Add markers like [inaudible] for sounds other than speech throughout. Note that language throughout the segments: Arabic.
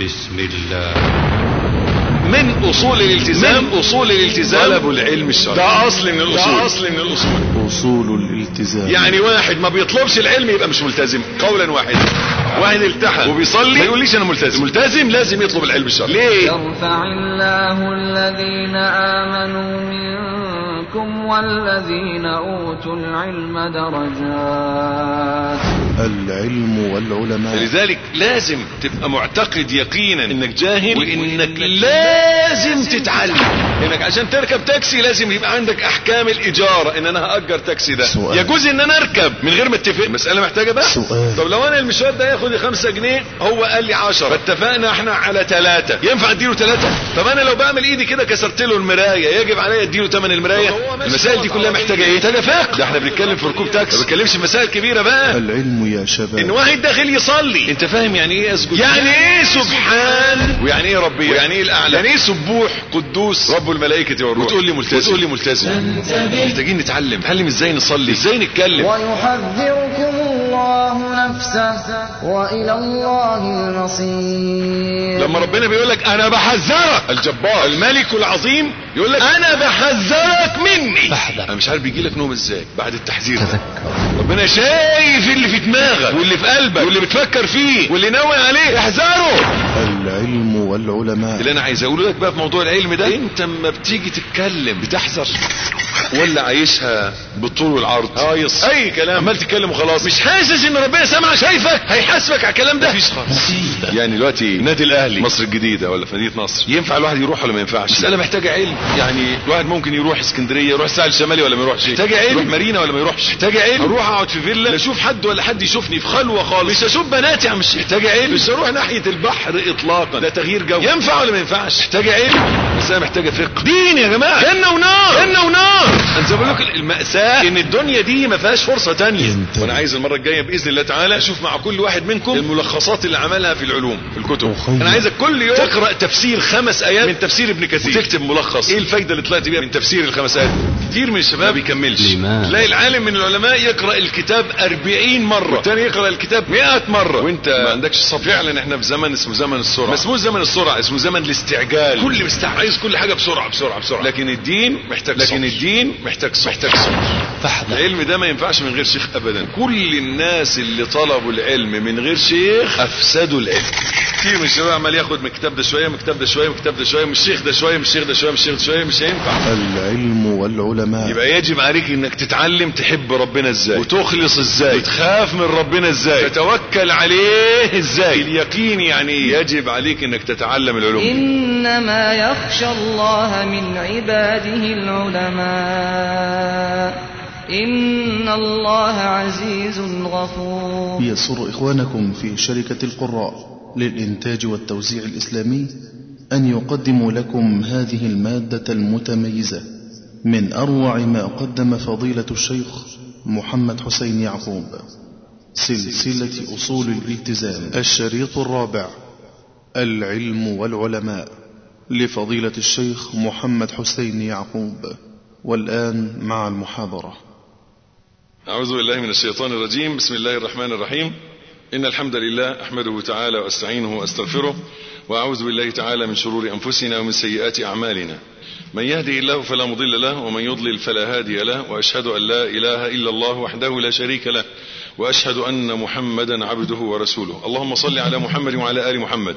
بسم الله. من أصول الالتزام؟ من أصول الالتزام؟ طلب العلم الشرعي. ده أصل من الأصول. ده أصل من الأصول. أصول الالتزام. يعني واحد ما بيطلبش العلم يبقى مش ملتزم. قولا واحدا. واحد التحى وبيصلي؟ ما يقوليش أنا ملتزم. ملتزم لازم يطلب العلم الشرعي. ليه؟ يرفع الله الذين آمنوا منكم والذين أوتوا العلم درجات. العلم والعلماء. لذلك لازم تبقى معتقد يقينا إنك جاهل وإنك لازم تتعلم. انك عشان تركب تاكسي لازم يبقى عندك أحكام الاجاره إن أنا هأجر تاكسي ده. سؤال. يجوز إن أنا أركب من غير ما اتفق المساله محتاجة بقى؟ سؤال. طب لو أنا المشوار ده ياخد لي 5 جنيه هو قال لي 10 فاتفقنا إحنا على ثلاثة ينفع أديله ثلاثة طب أنا لو بعمل إيدي كده كسرت له المراية يجب عليا أديله ثمن المراية؟ المسائل دي كلها محتاجة إيه؟ محتاجه فقه ده إحنا بنتكلم في ركوب تاكسي. ما بنتكلمش في مسائل كبيرة بقى. العلم يا إن شباب واحد داخل يصلي. أنت فاهم يعني إيه أسجد؟ يعني إيه سبحان؟ ويعني إيه ربي؟ ويعني إيه الأعلى؟ يعني إيه سبوح قدوس؟ رب الملائكه والروح. وتقول لي ملتزم. وتقول لي ملتزم. محتاجين نتعلم. نتعلم إزاي نصلي؟ إزاي نتكلم. ويحذركم الله نفسه وإلى الله المصير. لما ربنا بيقول لك أنا بحذرك. الجبار. الملك العظيم يقول لك أنا بحذرك مني. أنا مش عارف بيجي لك نوم إزاي بعد التحذير ده. ربنا شايف اللي في دماغك. واللي في قلبك. واللي بتفكر فيه. واللي ناوي عليه. احذره. العلم والعلماء. اللي أنا عايز أقوله لك بقى في موضوع العلم ده. أنت اما بتيجي تتكلم بتحذر. ولا عايشها بالطول والعرض هايص أي كلام. عمال تتكلم وخلاص. مش حاسس إن ربنا سامع شايفك؟ هيحاسبك على الكلام ده. مفيش خالص. يعني دلوقتي النادي الأهلي. مصر الجديدة ولا في نصر ينفع الواحد يروح ولا ما ينفعش؟ مساله محتاجه علم. يعني الواحد ممكن يروح اسكندرية يروح الساحل الشمالي ولا ما يروحش؟ محتاجه علم. يروح مارينا ولا ما يروحش؟ محتاجه علم. أروح أقعد في فيلا. لا أشوف حد ولا حد يشوفني في خلوة خالص. مش أشوف بنات يعني مش محتاجه علم. مش أروح ناحية البحر اطلاقا. ده تغيير جو. ينفع ولا ما ينفعش؟ محتاجه علم. أنا محتاجة فقه. دين يا جماعة. جنة ونار. جنة ونار. أنا بقول لك المأساة إن الدنيا دي ما فيهاش فرصة تانية. وأنا عايز المرة الجاية بإذن الله تعالى أشوف مع كل واحد منكم الملخصات اللي عملها في العلوم في الكتب. أنا عايزك كل يوم تقرأ تفسير خمس آيات من تفسير ابن كثير. وتكتب ملخص. إيه الفايدة اللي طلعت بيها من تفسير الخمس آيات؟ كتير من الشباب ما بيكملش؟ تلاقي العالم من العلماء يقرأ الكتاب 40 مرة. والتاني يقرأ الكتاب 100 مرة. وأنت ما عندكش صبر فعلا إحنا في زمن اسمه زمن السرعة. ما اسموش زمن السرعة اسمه زمن الاستعجال. كل مستعجل. عايز كل حاجة بسرعة بسرعة بسرعة. لكن الدين محتاج لكن صبر. الدين محتاج صبر محتاج صبر فاحذر. العلم ده ما ينفعش من غير شيخ ابدا. كل الناس اللي طلبوا العلم من غير شيخ أفسدوا العلم. كتير من الشباب عمال ياخد من الكتاب ده شوية من الكتاب ده شوية من الكتاب ده شوية من الشيخ ده شوية من الشيخ ده شوية من الشيخ ده شوية. مش هينفع. العلم والعلماء. يبقى يجب عليك إنك تتعلم تحب ربنا إزاي. وتخلص إزاي. وتخاف من ربنا إزاي. تتوكل عليه إزاي. اليقين يعني إيه؟ يجب عليك إنك تتعلم العلوم إنما يخشى الله من عباده العلماء. إن الله عزيز غفور. يسر إخوانكم في شركة القراء للإنتاج والتوزيع الإسلامي أن يقدموا لكم هذه المادة المتميزة من أروع ما قدم فضيلة الشيخ محمد حسين يعقوب. سلسلة أصول الالتزام. الشريط الرابع. العلم والعلماء. لفضيلة الشيخ محمد حسين يعقوب والآن مع المحاضرة. أعوذ بالله من الشيطان الرجيم. بسم الله الرحمن الرحيم. إن الحمد لله أحمده تعالى وأستعينه وأستغفره وأعوذ بالله تعالى من شرور أنفسنا ومن سيئات أعمالنا. من يهدي الله فلا مضل له ومن يضلل فلا هادي له وأشهد أن لا إله إلا الله وحده لا شريك له وأشهد أن محمدا عبده ورسوله. اللهم صل على محمد وعلى آل محمد.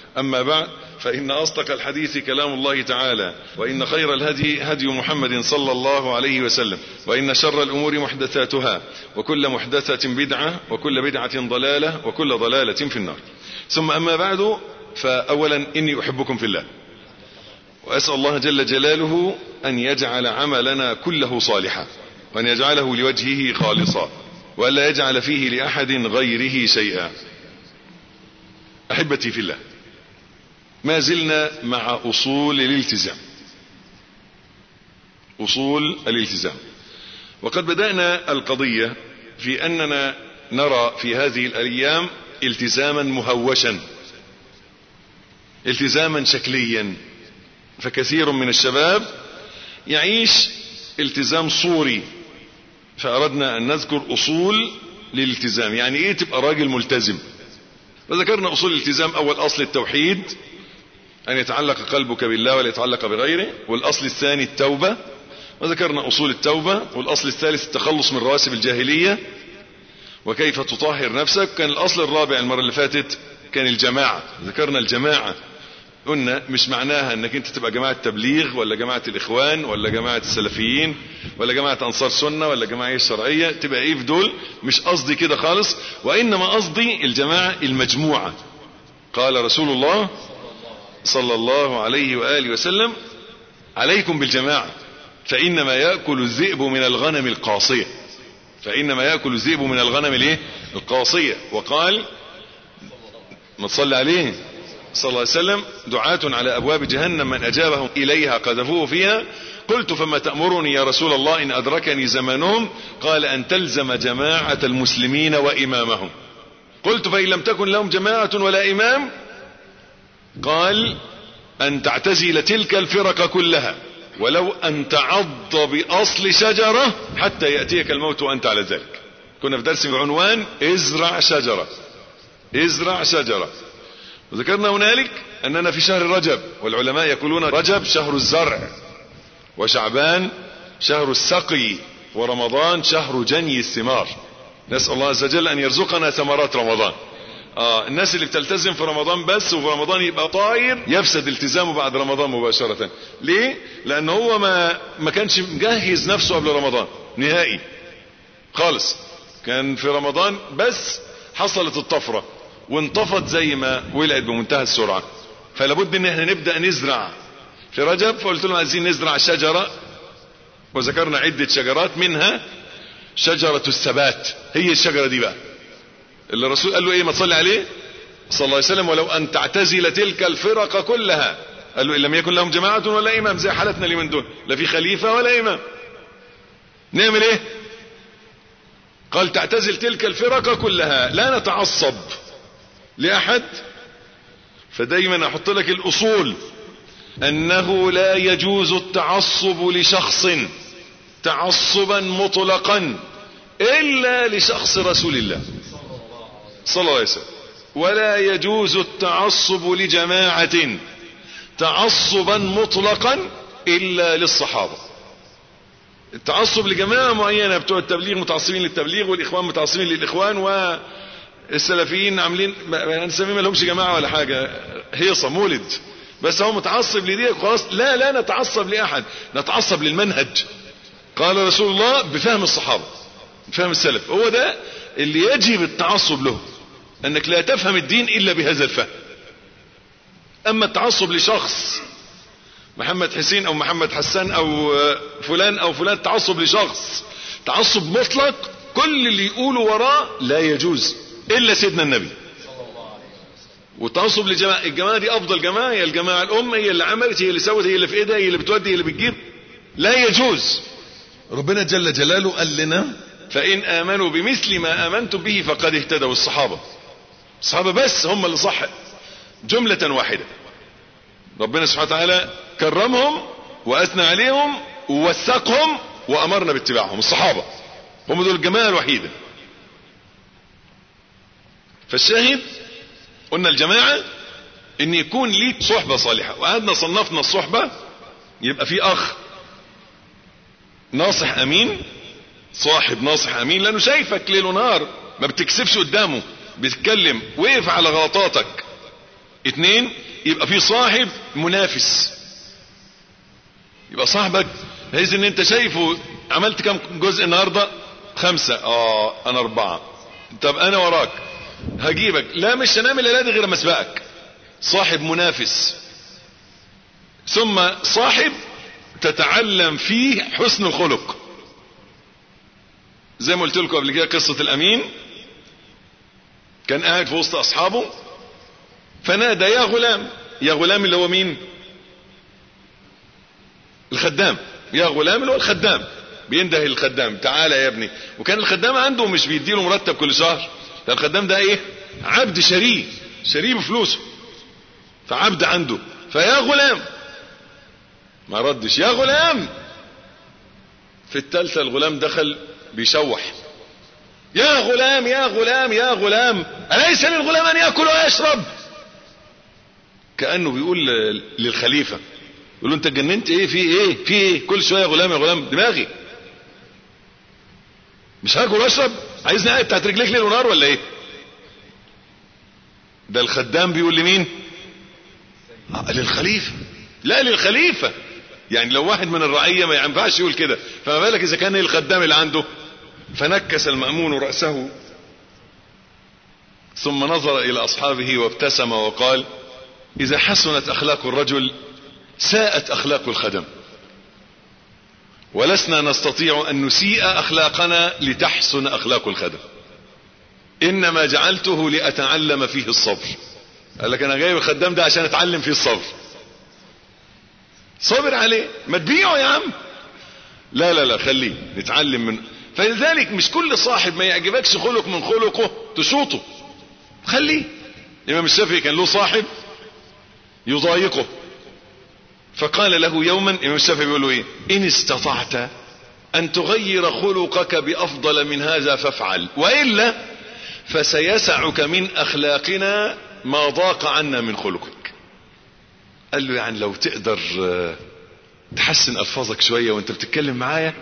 أما بعد فإن أصدق الحديث كلام الله تعالى وإن خير الهدي هدي محمد صلى الله عليه وسلم وإن شر الأمور محدثاتها وكل محدثة بدعة وكل بدعة ضلالة وكل ضلالة في النار. ثم أما بعد فأولا إني أحبكم في الله وأسأل الله جل جلاله أن يجعل عملنا كله صالحا وأن يجعله لوجهه خالصا وألا يجعل فيه لأحد غيره شيئا. أحبتي في الله ما زلنا مع أصول الالتزام. أصول الالتزام. وقد بدأنا القضية في أننا نرى في هذه الأيام التزاما مهوشا. التزاما شكليا. فكثير من الشباب يعيش التزام صوري. فأردنا أن نذكر أصول للالتزام. يعني إيه تبقى راجل ملتزم؟ فذكرنا أصول الالتزام. أول أصل التوحيد. أن يتعلق قلبك بالله ولا يتعلق بغيره. والأصل الثاني التوبة. وذكرنا أصول التوبة. والأصل الثالث التخلص من رواسب الجاهلية. وكيف تطهر نفسك. كان الأصل الرابع المرة اللي فاتت كان الجماعة. ذكرنا الجماعة. قلنا مش معناها إنك أنت تبقى جماعة تبليغ ولا جماعة الإخوان ولا جماعة السلفيين ولا جماعة أنصار سنة ولا جماعة الشرعية. تبقى إيه في دول؟ مش قصدي كده خالص. وإنما قصدي الجماعة المجموعة. قال رسول الله صلى الله عليه وآله وسلم عليكم بالجماعة فإنما يأكل الذئب من الغنم القاصية. فإنما يأكل الذئب من الغنم الإيه؟ القاصية. وقال ما تصلي عليه صلى الله عليه وسلم دعاة على أبواب جهنم من أجابهم إليها قذفوه فيها. قلت فما تأمرني يا رسول الله إن أدركني زمانهم قال أن تلزم جماعة المسلمين وإمامهم. قلت فإن لم تكن لهم جماعة ولا إمام قال أن تعتزل تلك الفرق كلها ولو أن تعض بأصل شجرة حتى يأتيك الموت وأنت على ذلك. كنا في درس بعنوان ازرع شجرة. ازرع شجرة. وذكرنا هنالك أننا في شهر رجب والعلماء يقولون رجب شهر الزرع وشعبان شهر السقي ورمضان شهر جني الثمار. نسأل الله عز وجل أن يرزقنا ثمرات رمضان. آه الناس اللي بتلتزم في رمضان بس وفي رمضان يبقى طاير يفسد التزامه بعد رمضان مباشرة. ليه؟ لأن هو ما ما كانش مجهز نفسه قبل رمضان. نهائي. خالص. كان في رمضان بس حصلت الطفرة. وانطفت زي ما ولعت بمنتهى السرعة. فلابد إن إحنا نبدأ نزرع. في رجب فقلت لهم عايزين نزرع شجرة. وذكرنا عدة شجرات منها شجرة الثبات. هي الشجرة دي بقى. اللي الرسول قال له إيه؟ ما تصلي عليه؟ صلى الله عليه وسلم ولو أن تعتزل تلك الفرق كلها. قال له إن لم يكن لهم جماعة ولا إمام زي حالتنا اليومين دول. لا في خليفة ولا إمام. نعمل إيه؟ قال تعتزل تلك الفرق كلها لا نتعصب لأحد. فدايما أحط لك الأصول. أنه لا يجوز التعصب لشخص تعصبا مطلقا إلا لشخص رسول الله. صلى الله عليه وسلم. ولا يجوز التعصب لجماعة تعصبا مطلقا إلا للصحابة. التعصب لجماعة معينة بتوع التبليغ متعصبين للتبليغ والإخوان متعصبين للإخوان والسلفيين عاملين نسميه ما لهمش جماعة ولا حاجة. هيصة مولد. بس هو متعصب لدي خلاص لا لا نتعصب لأحد. نتعصب للمنهج. قال رسول الله بفهم الصحابة بفهم السلف. هو ده اللي يجب التعصب له. انك لا تفهم الدين إلا بهذا الفهم. أما التعصب لشخص محمد حسين أو محمد حسان أو فلان أو فلان تعصب لشخص تعصب مطلق كل اللي يقولوا وراه لا يجوز إلا سيدنا النبي. والتعصب لجماعة الجماعة دي أفضل جماعة هي الجماعة الأم هي اللي عملت هي اللي سوت هي اللي في إيدها هي اللي بتودي هي اللي بتجيب. لا يجوز. ربنا جل جلاله قال لنا فإن آمنوا بمثل ما آمنتم به فقد اهتدوا الصحابة. الصحابة بس هم اللي صح جملة واحدة. ربنا سبحانه وتعالى كرمهم وأثنى عليهم ووثقهم وأمرنا باتباعهم الصحابة. هم دول الجماعة الوحيدة. فالشاهد قلنا الجماعة إن يكون ليك صحبة صالحة وقعدنا صنفنا الصحبة يبقى في أخ ناصح أمين صاحب ناصح أمين لأنه شايفك ليل ونهار ما بتكسبش قدامه. بتتكلم وقف على غلطاتك. اتنين يبقى في صاحب منافس. يبقى صاحبك بحيث إن أنت شايفه عملت كم جزء النهاردة؟ خمسة. آه أنا أربعة. طب أنا وراك. هجيبك. لا مش هنعمل الليلة دي غير ما أسبقك. صاحب منافس. ثم صاحب تتعلم فيه حسن الخلق. زي ما قلت لكم قبل كده قصة الأمين. كان قاعد في وسط أصحابه فنادى يا غلام يا غلام اللي هو مين؟ الخدام يا غلام اللي هو الخدام. بينده الخدام تعالى يا ابني. وكان الخدام عنده مش بيديله مرتب كل شهر ده الخدام ده إيه؟ عبد شريه شريه بفلوسه فعبد عنده. فيا غلام. ما ردش يا غلام. في التالتة الغلام دخل بيشوح. يا غلام يا غلام يا غلام أليس للغلام أن يأكل ويشرب؟ كأنه بيقول للخليفة يقول له أنت اتجننت إيه؟ في إيه؟ في إيه؟ كل شوية يا غلام يا غلام دماغي. مش هاكل وأشرب؟ عايزني قاعد بتاعت رجليك ليل ونهار ولا إيه؟ ده الخدام بيقول لمين؟ آه للخليفة. لا للخليفة. يعني لو واحد من الرعية ما ينفعش يقول كده فما بالك إذا كان الخدام اللي عنده؟ فنكس المأمون رأسه ثم نظر إلى أصحابه وابتسم وقال إذا حسنت أخلاق الرجل ساءت أخلاق الخدم ولسنا نستطيع أن نسيء أخلاقنا لتحسن أخلاق الخدم إنما جعلته لأتعلم فيه الصبر قال لك أنا جايب الخدام ده عشان أتعلم فيه الصبر صبر عليه ما تبيعه يا عم لا لا لا خليه نتعلم من فلذلك مش كل صاحب ما يعجبكش خلق من خلقه تشوطه. خليه. الإمام الشافعي كان له صاحب يضايقه. فقال له يوما الإمام الشافعي بيقول له إيه؟ إن استطعت أن تغير خلقك بأفضل من هذا فافعل. وإلا فسيسعك من أخلاقنا ما ضاق عنا من خلقك. قال له يعني لو تقدر تحسن ألفاظك شوية وأنت بتتكلم معايا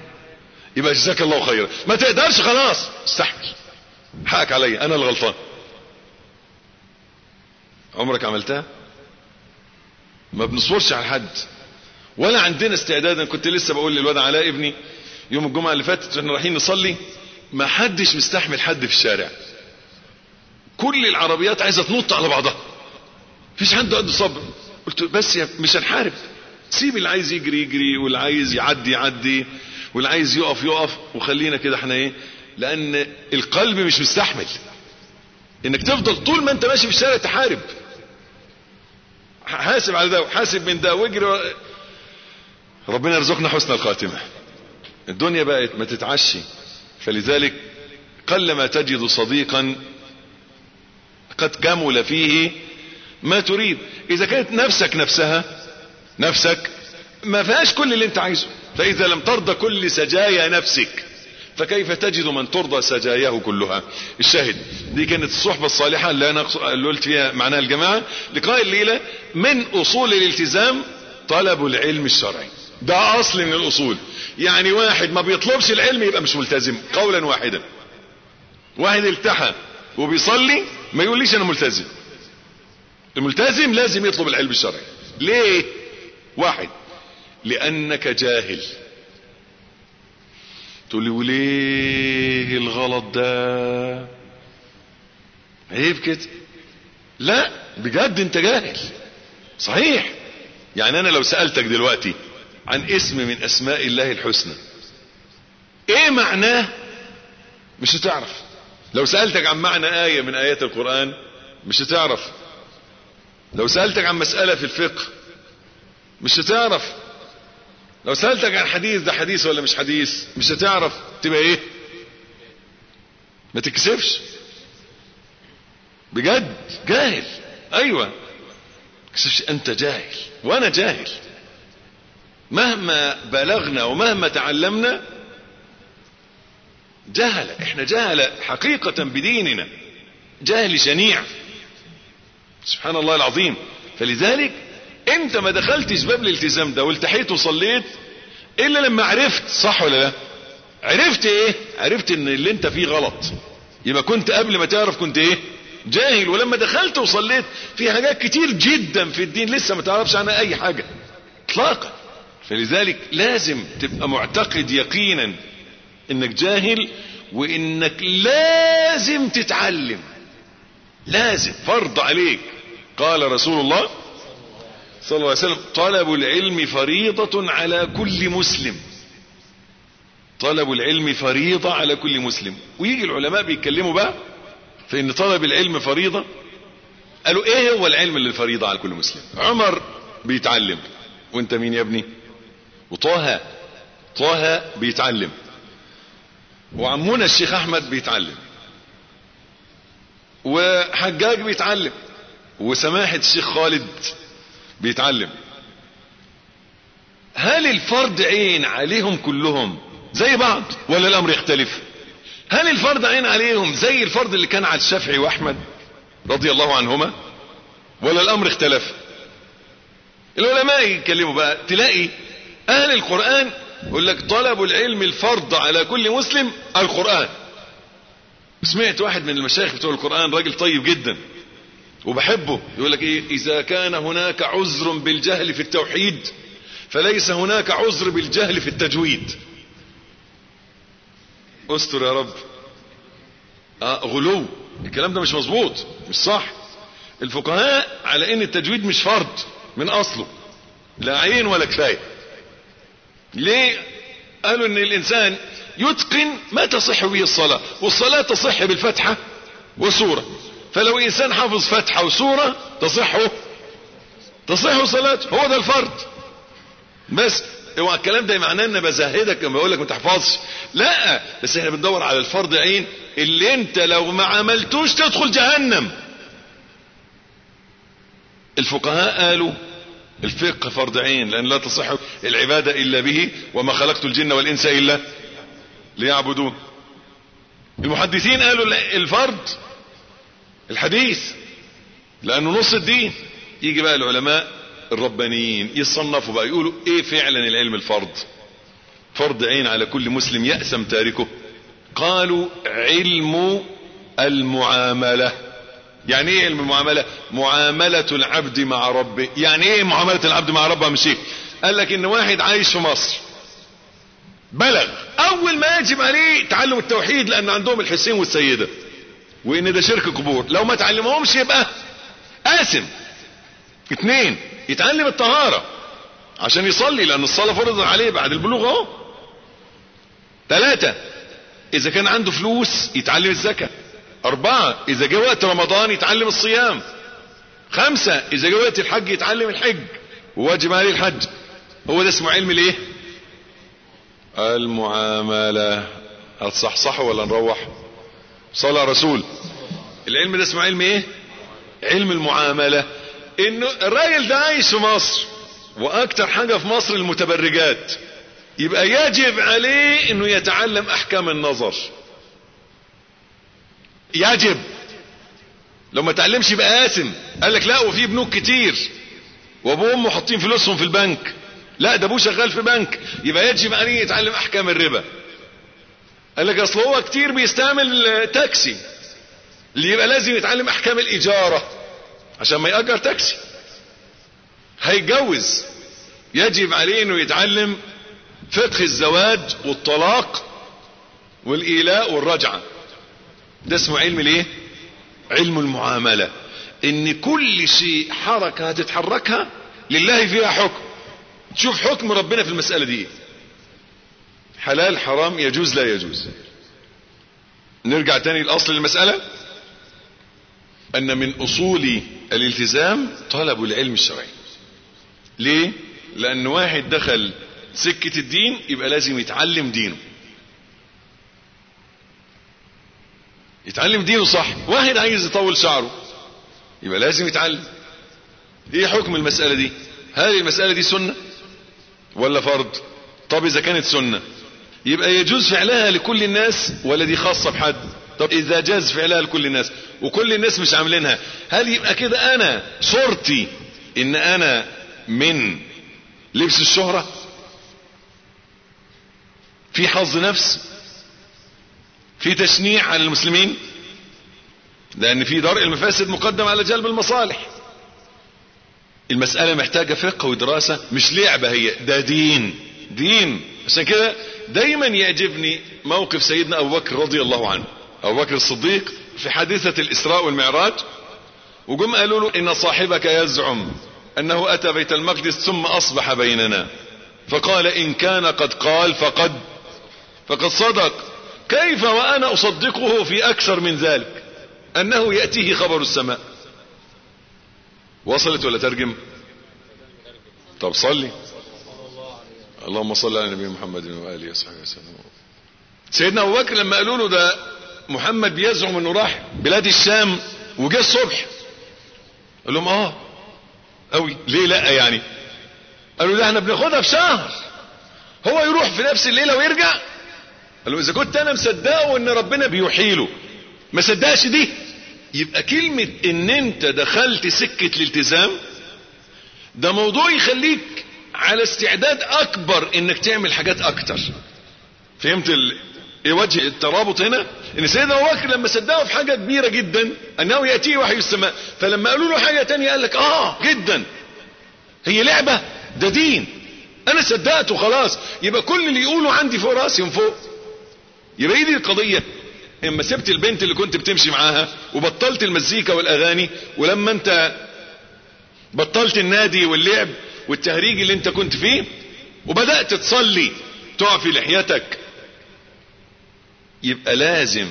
يبقى جزاك الله خيرا. ما تقدرش خلاص. استحمل. حقك عليا. أنا الغلطان عمرك عملتها؟ ما بنصبرش على حد. ولا عندنا استعداد أنا كنت لسه بقول للواد علاء ابني يوم الجمعة اللي فاتت وإحنا رايحين نصلي. ما حدش مستحمل حد في الشارع. كل العربيات عايزة تنط على بعضها. مفيش حد عنده صبر. قلت بس يا مش هنحارب. سيب اللي عايز يجري يجري واللي عايز يعدي يعدي. واللي عايز يقف يقف وخلينا كده إحنا إيه لأن القلب مش مستحمل. إنك تفضل طول ما أنت ماشي في الشارع تحارب. حاسب على ده وحاسب من ده واجري ربنا يرزقنا حسن الخاتمة. الدنيا بقت ما تتعشي. فلذلك قلما تجد صديقا قد كمل فيه ما تريد. إذا كانت نفسك نفسها نفسك ما فيهاش كل اللي أنت عايزه. فإذا لم ترضى كل سجايا نفسك فكيف تجد من ترضى سجاياه كلها؟ الشاهد دي كانت الصحبة الصالحة اللي اللي قلت فيها معناها الجماعة. لقاء الليلة من أصول الالتزام طلب العلم الشرعي. ده أصل من الأصول. يعني واحد ما بيطلبش العلم يبقى مش ملتزم قولا واحدا. واحد التحى وبيصلي ما يقوليش أنا ملتزم. الملتزم لازم يطلب العلم الشرعي. ليه؟ واحد لأنك جاهل. تقول لي وليه الغلط ده؟ عيب كده. لا بجد أنت جاهل. صحيح. يعني أنا لو سألتك دلوقتي عن اسم من أسماء الله الحسنى إيه معناه؟ مش هتعرف. لو سألتك عن معنى آية من آيات القرآن مش هتعرف. لو سألتك عن مسألة في الفقه مش هتعرف. لو سألتك عن حديث ده حديث ولا مش حديث؟ مش هتعرف تبقى إيه؟ ما تكسفش. بجد؟ جاهل. أيوه. تكسفش. أنت جاهل. وأنا جاهل. مهما بلغنا ومهما تعلمنا جهل. إحنا جهل حقيقة بديننا. جهل شنيع. سبحان الله العظيم. فلذلك انت ما دخلتش باب الالتزام ده والتحيت وصليت إلا لما عرفت صح ولا لا؟ عرفت إيه؟ عرفت إن اللي أنت فيه غلط. يبقى كنت قبل ما تعرف كنت إيه؟ جاهل. ولما دخلت وصليت في حاجات كتير جدا في الدين لسه ما تعرفش عنها أي حاجة. اطلاقا. فلذلك لازم تبقى معتقد يقينا إنك جاهل وإنك لازم تتعلم. لازم. فرض عليك. قال رسول الله صلى الله عليه وسلم طلب العلم فريضة على كل مسلم. طلب العلم فريضة على كل مسلم. ويجي العلماء بيتكلموا بقى في إن طلب العلم فريضة. قالوا إيه هو العلم اللي فريضة على كل مسلم؟ عمر بيتعلم. وإنت مين يا ابني؟ وطه طه بيتعلم. وعمونا الشيخ أحمد بيتعلم. وحجاج بيتعلم. وسماحة الشيخ خالد بيتعلم. هل الفرض عين عليهم كلهم زي بعض ولا الأمر يختلف؟ هل الفرض عين عليهم زي الفرض اللي كان على الشافعي وأحمد رضي الله عنهما ولا الأمر اختلف؟ العلماء يتكلموا بقى تلاقي أهل القرآن يقول لك طلب العلم الفرض على كل مسلم القرآن. سمعت واحد من المشايخ بتوع القرآن راجل طيب جدا. وبحبه. يقول لك إيه؟ إذا كان هناك عذر بالجهل في التوحيد فليس هناك عذر بالجهل في التجويد. استر يا رب. آه غلو. الكلام ده مش مظبوط مش صح. الفقهاء على إن التجويد مش فرض من أصله. لا عين ولا كفاية. ليه؟ قالوا إن الإنسان يتقن ما تصح به الصلاة والصلاة تصح بالفتحة وسورة فلو إنسان حافظ فتحة وسورة تصحه. تصح صلاته. هو ده الفرض بس هو الكلام ده معناه إن بزهدك لما بقول لك ما تحفظش. لا بس إحنا بندور على الفرض عين. اللي أنت لو ما عملتوش تدخل جهنم. الفقهاء قالوا الفقه فرض عين لأن لا تصح العبادة إلا به وما خلقت الجن والإنس إلا ليعبدون. المحدثين قالوا الفرض الحديث. لأنه نص الدين. يجي بقى العلماء الربانيين يصنفوا بقى يقولوا إيه فعلا العلم الفرض فرض عين على كل مسلم يأسم تاركه. قالوا علم المعاملة. يعني إيه علم المعاملة؟ معاملة العبد مع ربه. يعني إيه معاملة العبد مع ربه مش إيه قال لك إن واحد عايش في مصر. بلغ. أول ما يجب عليه تعلم التوحيد لأن عندهم الحسين والسيدة. وإن ده شرك قبور لو ما تعلمهمش يبقى قاسم اثنين يتعلم الطهارة. عشان يصلي لأن الصلاة فرض عليه بعد البلوغ أهو. ثلاثة إذا كان عنده فلوس يتعلم الزكاة. أربعة إذا جاء وقت رمضان يتعلم الصيام. خمسة إذا جاء وقت الحج يتعلم الحج. وواجب عليه الحج. هو ده اسمه علم الإيه؟ المعاملة. هتصحصحوا ولا نروح؟ صلى رسول العلم ده اسمه علم إيه؟ علم المعاملة. إنه الراجل ده عايش في مصر وأكتر حاجة في مصر المتبرجات. يبقى يجب عليه إنه يتعلم أحكام النظر. يجب. لو ما تعلمش يبقى قاسم. قال لك لا وفي بنوك كتير. وأبوه وأمه حاطين فلوسهم في البنك. لا ده أبوه شغال في بنك. يبقى يجب عليه يتعلم أحكام الربا. قال لك أصل هو كتير بيستعمل تاكسي اللي يبقى لازم يتعلم أحكام الإجارة عشان ما يأجر تاكسي. هيتجوز. يجب عليه إنه يتعلم فقه الزواج والطلاق والإيلاء والرجعة. ده اسمه علم الإيه؟ علم المعاملة. إن كل شيء حركة هتتحركها لله فيها حكم. تشوف حكم ربنا في المسألة دي. حلال حرام يجوز لا يجوز. نرجع تاني الاصل للمسألة. أن من أصول الالتزام طلب العلم الشرعي. ليه؟ لأن واحد دخل سكة الدين يبقى لازم يتعلم دينه. يتعلم دينه صح. واحد عايز يطول شعره يبقى لازم يتعلم. إيه حكم المسألة دي؟ هل المسألة دي سنة ولا فرض؟ طب إذا كانت سنة يبقى يجوز فعلها لكل الناس ولا دي خاصة بحد؟ طب إذا جاز فعلها لكل الناس وكل الناس مش عاملينها هل يبقى كده أنا صورتي إن أنا من لبس الشهرة؟ في حظ نفس؟ في تشنيع على المسلمين؟ لأن في درء المفاسد مقدم على جلب المصالح. المسألة محتاجة فقه ودراسة مش لعبة هي ده دين. دين. عشان كده دايما يعجبني موقف سيدنا أبو بكر رضي الله عنه. أبو بكر الصديق في حادثة الإسراء والمعراج وجم قالوا له إن صاحبك يزعم أنه أتى بيت المقدس ثم أصبح بيننا. فقال إن كان قد قال فقد فقد صدق. كيف وأنا أصدقه في أكثر من ذلك؟ أنه يأتيه خبر السماء. وصلت ولا ترجم؟ طب صلي. اللهم صل على نبينا محمد وآله وصحبه وسلم. سيدنا أبو بكر لما قالوا له ده محمد بيزعم إنه راح بلاد الشام وجه الصبح. قال لهم آه قوي. ليه لأ يعني؟ قالوا ده إحنا بناخدها في شهر. هو يروح في نفس الليلة ويرجع. قال له إذا كنت أنا مصدقه إن ربنا بيحيله ما صدقش دي. يبقى كلمة إن أنت دخلت سكة الالتزام ده موضوع يخليك على استعداد أكبر إنك تعمل حاجات أكتر. فهمت ال... إيه وجه الترابط هنا؟ إن سيدنا أبو بكر لما صدقه في حاجة كبيرة جدا أنه يأتيه وحي السماء فلما قالوا له حاجة تانية قال لك آه جدا. هي لعبة ده دين. أنا صدقته خلاص. يبقى كل اللي يقوله عندي فوق رأسي من فوق. يبقى إيه دي القضية؟ اما سبت البنت اللي كنت بتمشي معاها وبطلت المزيكا والأغاني ولما أنت بطلت النادي واللعب والتهريج اللي انت كنت فيه وبدأت تصلي تعفي لحيتك. يبقى لازم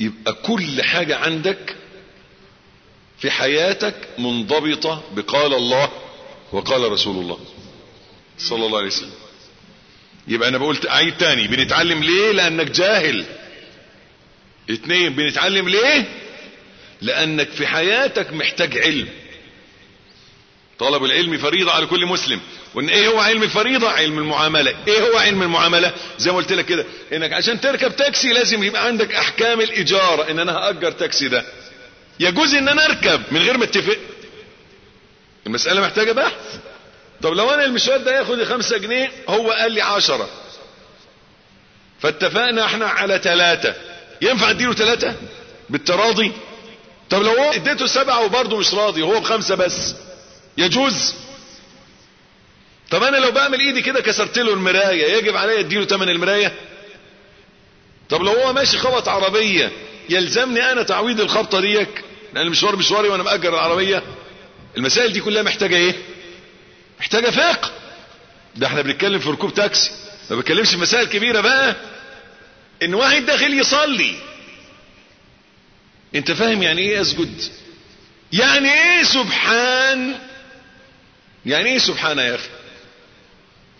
يبقى كل حاجة عندك في حياتك منضبطة بقال الله وقال رسول الله صلى الله عليه وسلم. يبقى أنا بقول عيد تاني بنتعلم ليه؟ لأنك جاهل. اتنين بنتعلم ليه؟ لأنك في حياتك محتاج علم. طلب العلم فريضة على كل مسلم. وإن إيه هو علم الفريضة؟ علم المعاملة. إيه هو علم المعاملة؟ زي ما قلت لك كده. إنك عشان تركب تاكسي لازم يبقى عندك أحكام الاجارة إن أنا هأجر تاكسي ده. يجوز إن أنا أركب من غير ما اتفق. المسألة محتاجة بحث. طب لو أنا المشوار ده ياخد خمسة جنيه هو قال لي عشرة. فاتفقنا إحنا على ثلاثة ينفع أديله ثلاثة بالتراضي. طب لو هو اديته سبعة وبرضه مش راضي وهو بخمسة بس. يجوز. طب أنا لو بعمل إيدي كده كسرت له المراية يجب عليا أديله ثمن المراية؟ طب لو هو ماشي خبط عربية يلزمني أنا تعويض الخبطة ديك؟ لأن المشوار مشواري وأنا مأجر العربية. المسائل دي كلها محتاجة إيه؟ محتاجة فقه ده إحنا بنتكلم في ركوب تاكسي. ما بتكلمش في مسائل كبيرة بقى. إن واحد داخل يصلي. أنت فاهم يعني إيه أسجد؟ يعني إيه سبحان؟ يعني إيه سبحان يا أخي؟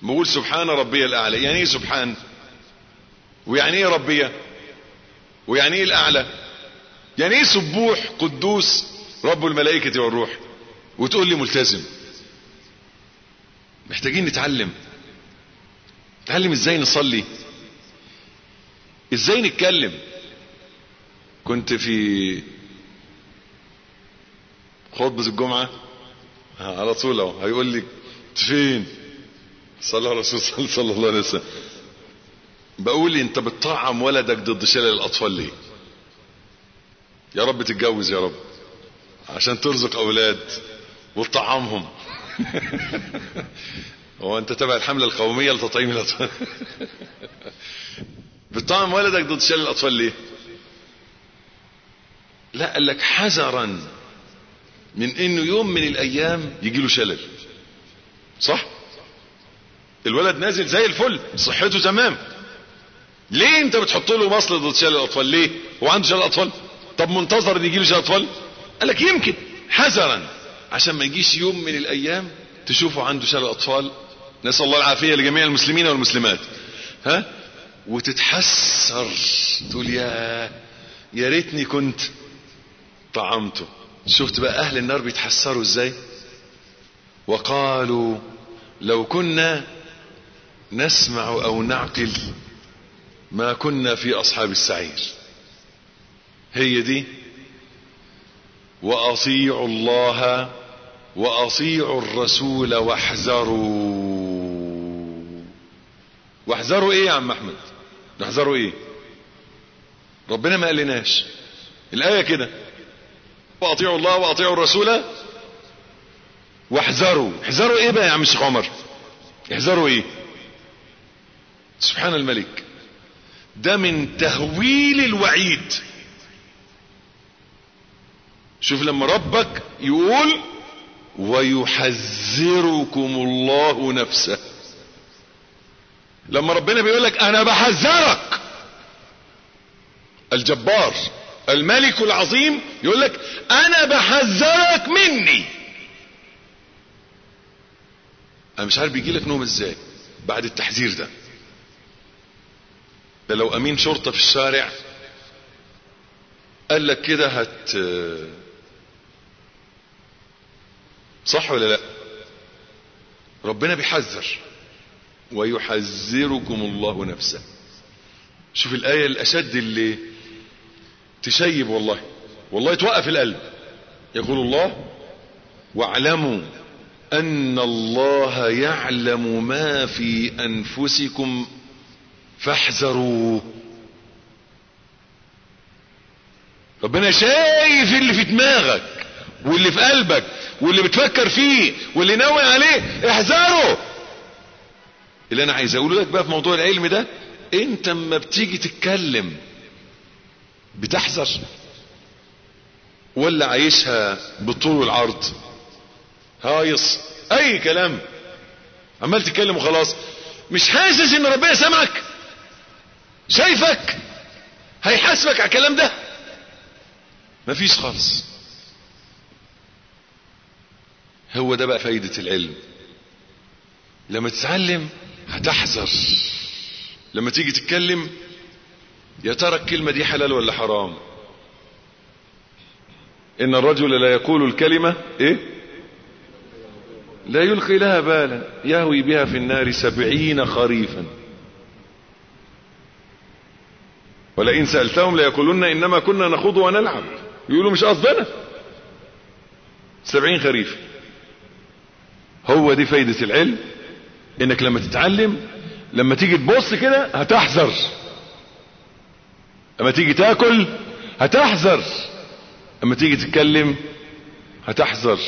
بقول سبحان ربي الأعلى. يعني إيه سبحان؟ ويعني إيه ربي؟ ويعني إيه الأعلى؟ يعني إيه سبوح قدوس رب الملائكة والروح؟ وتقول لي ملتزم. محتاجين نتعلم. نتعلم إزاي نصلي. إزاي نتكلم. كنت في خطبة الجمعة. على طول أهو. هيقول لي فين؟ صلى وسلم [laughs] صلى الله عليه وسلم. بقول أنت بتطعم ولدك ضد شلل الأطفال ليه؟ يا رب تتجوز يا رب عشان ترزق أولاد وتطعمهم. [laughs] هو أنت تبع الحملة القومية لتطعيم الأطفال؟ [laughs] بتطعم ولدك ضد شلل الأطفال ليه؟ لا قال لك حذرا. من انه يوم من الأيام يجي له شلل. صح؟ الولد نازل زي الفل صحته تمام. ليه أنت بتحط له مصل ضد شلل الأطفال؟ ليه؟ هو عنده شلل أطفال؟ طب منتظر إن يجي له شلل أطفال؟ قال لك يمكن. حذرا. عشان ما يجيش يوم من الأيام تشوفه عنده شلل اطفال نسأل الله العافية لجميع المسلمين والمسلمات. ها؟ وتتحسر. تقول يا يا ريتني كنت طعمته. شفت بقى أهل النار بيتحسروا إزاي؟ وقالوا لو كنا نسمع أو نعقل ما كنا في أصحاب السعير. هي دي. وأطيعوا الله وأطيعوا الرسول واحذروا. واحذروا إيه يا عم أحمد؟ نحذروا إيه؟ ربنا ما قالناش. الآية كده. واطيعوا الله واطيعوا الرسول واحذروا. احذروا إيه بقى يا عم الشيخ عمر؟ احذروا إيه؟ سبحان الملك. ده من تهويل الوعيد. شوف لما ربك يقول ويحذركم الله نفسه. لما ربنا بيقول لك أنا بحذرك. الجبار. الملك العظيم يقول لك أنا بحذرك مني. أنا مش عارف بيجي لك نوم إزاي بعد التحذير ده. ده لو أمين شرطة في الشارع قال لك كده هت صح ولا لا؟ ربنا بيحذر ويحذركم الله نفسه. شوف الآية الأشد اللي تشيب والله. والله توقف القلب. يقول الله واعلموا أن الله يعلم ما في أنفسكم فاحذروا ربنا شايف اللي في دماغك واللي في قلبك واللي بتفكر فيه واللي ناوي عليه احذره. اللي أنا عايز أقوله لك بقى في موضوع العلم ده أنت اما بتيجي تتكلم بتحذر. ولا عايشها بالطول والعرض. هايص. أي كلام. عمال تتكلم وخلاص. مش حاسس إن ربنا سمعك. شايفك. هيحاسبك على الكلام ده. مفيش خالص. هو ده بقى فايدة العلم. لما تتعلم هتحذر. لما تيجي تتكلم يا ترى الكلمة دي حلال ولا حرام؟ إن الرجل لا يقول الكلمة إيه؟ لا يلقي لها بالا يهوي بها في النار سبعين خريفا. ولئن سألتهم ليقولون إنما كنا نخوض ونلعب. يقولوا مش قصدنا. سبعين خريف. هو دي فايدة العلم؟ إنك لما تتعلم لما تيجي تبص كده هتحذر. لما تيجي تاكل هتحذر. لما تيجي تتكلم هتحذر.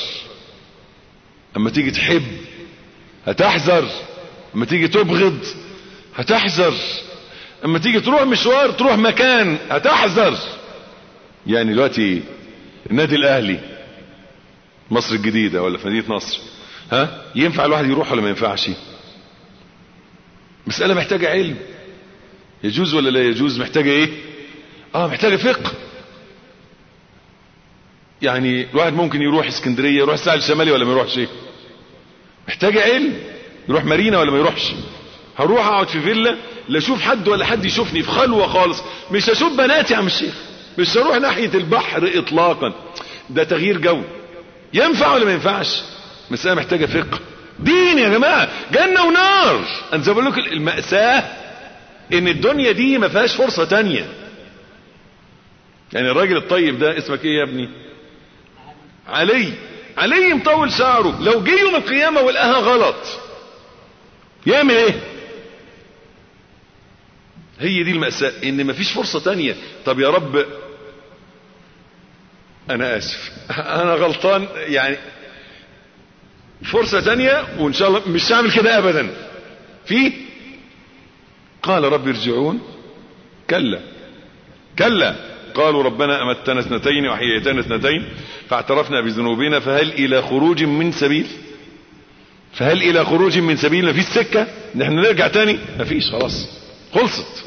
لما تيجي تحب هتحذر. لما تيجي تبغض هتحذر. لما تيجي تروح مشوار تروح مكان هتحذر. يعني دلوقتي النادي الأهلي مصر الجديدة ولا في نصر ها ينفع الواحد يروح ولا ما ينفعش؟ مسألة محتاجة علم. يجوز ولا لا يجوز؟ محتاجة إيه؟ آه محتاجة فقه. يعني الواحد ممكن يروح اسكندرية يروح الساحل الشمالي ولا ما يروحش؟ إيه محتاجة علم. يروح مارينا ولا ما يروحش؟ هروح أقعد في فيلا لا أشوف حد ولا حد يشوفني في خلوة خالص. مش هشوف بنات يا عم الشيخ. مش هروح ناحية البحر اطلاقا. ده تغيير جو. ينفع ولا ما ينفعش؟ مسألة محتاجة فقه. دين يا جماعة. جنة ونار. أنا زي بقول لكم المأساة إن الدنيا دي ما فيهاش فرصة تانية. يعني الراجل الطيب ده اسمك إيه يا ابني؟ علي. علي مطول شعره. لو جه يوم القيامة ولقاها غلط يعمل إيه؟ هي دي المأساة إن مفيش فرصة تانية. طب يا رب أنا آسف. أنا غلطان يعني فرصة تانية وإن شاء الله مش هعمل كده ابدا. في؟ قال رب ارجعون. كلا. كلا. قالوا ربنا أمتنا اثنتين وأحييتنا اثنتين فاعترفنا بذنوبنا فهل إلى خروج من سبيل؟ فهل إلى خروج من سبيل؟ مفيش سكة؟ نحن نرجع تاني؟ مفيش خلاص خلصت.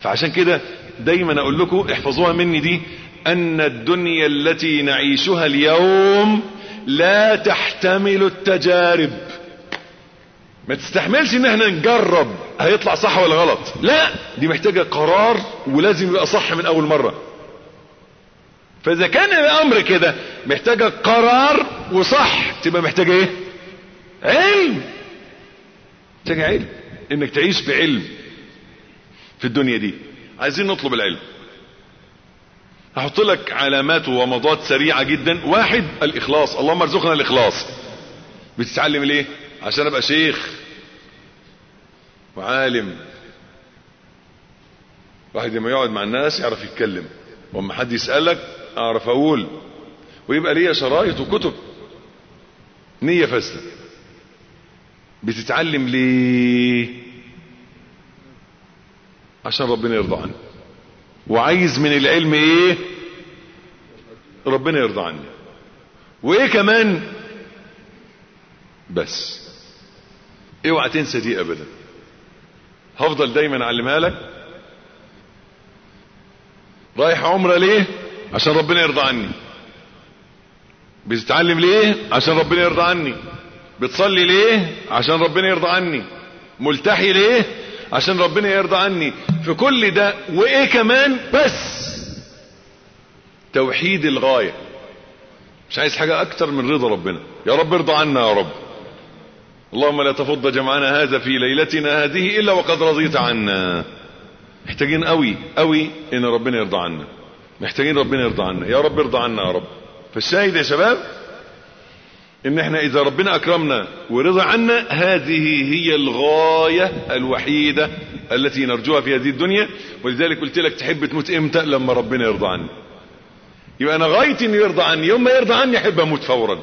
فعشان كده دايما أقول لكم احفظوها مني دي أن الدنيا التي نعيشها اليوم لا تحتمل التجارب. ما تستحملش إن إحنا نجرب هيطلع صح ولا غلط. لا دي محتاجة قرار ولازم يبقى صح من أول مرة. فإذا كان الأمر كده محتاجة قرار وصح تبقى محتاجة إيه؟ علم. محتاجة علم. إنك تعيش بعلم في الدنيا دي. عايزين نطلب العلم. هحط لك علامات ومضات سريعة جدا. واحد الإخلاص. اللهم ارزقنا الإخلاص. بتتعلم ليه؟ عشان أبقى شيخ وعالم. واحد لما يقعد مع الناس يعرف يتكلم. وأما حد يسألك أعرف أقول. ويبقى ليا شرايط وكتب. نية فاسدة. بتتعلم ليه؟ عشان ربنا يرضى عنك. وعايز من العلم إيه؟ ربنا يرضى عني وإيه كمان؟ بس. اوعى تنسى دي ابدا. هفضل دايما أعلمها لك. رايح عمرة ليه؟ عشان ربنا يرضى عني. بتتعلم ليه؟ عشان ربنا يرضى عني. بتصلي ليه؟ عشان ربنا يرضى عني. ملتحي ليه؟ عشان ربنا يرضى عني. في كل ده وإيه كمان؟ بس توحيد الغاية. مش عايز حاجة أكتر من رضا ربنا. يا رب ارضى عنا يا رب. اللهم لا تفض جمعنا هذا في ليلتنا هذه إلا وقد رضيت عنا. محتاجين قوي قوي إن ربنا يرضى عنا. محتاجين ربنا يرضى عنا. يا رب ارضى عنا يا رب. فالشاهد يا شباب إن إحنا إذا ربنا أكرمنا ورضى عنا هذه هي الغاية الوحيدة التي نرجوها في هذه الدنيا. ولذلك قلت لك تحب تموت إمتى؟ لما ربنا يرضى عني يبقى أنا غايتي إنه يرضى عني. يوم ما يرضى عني أحب أموت فورا.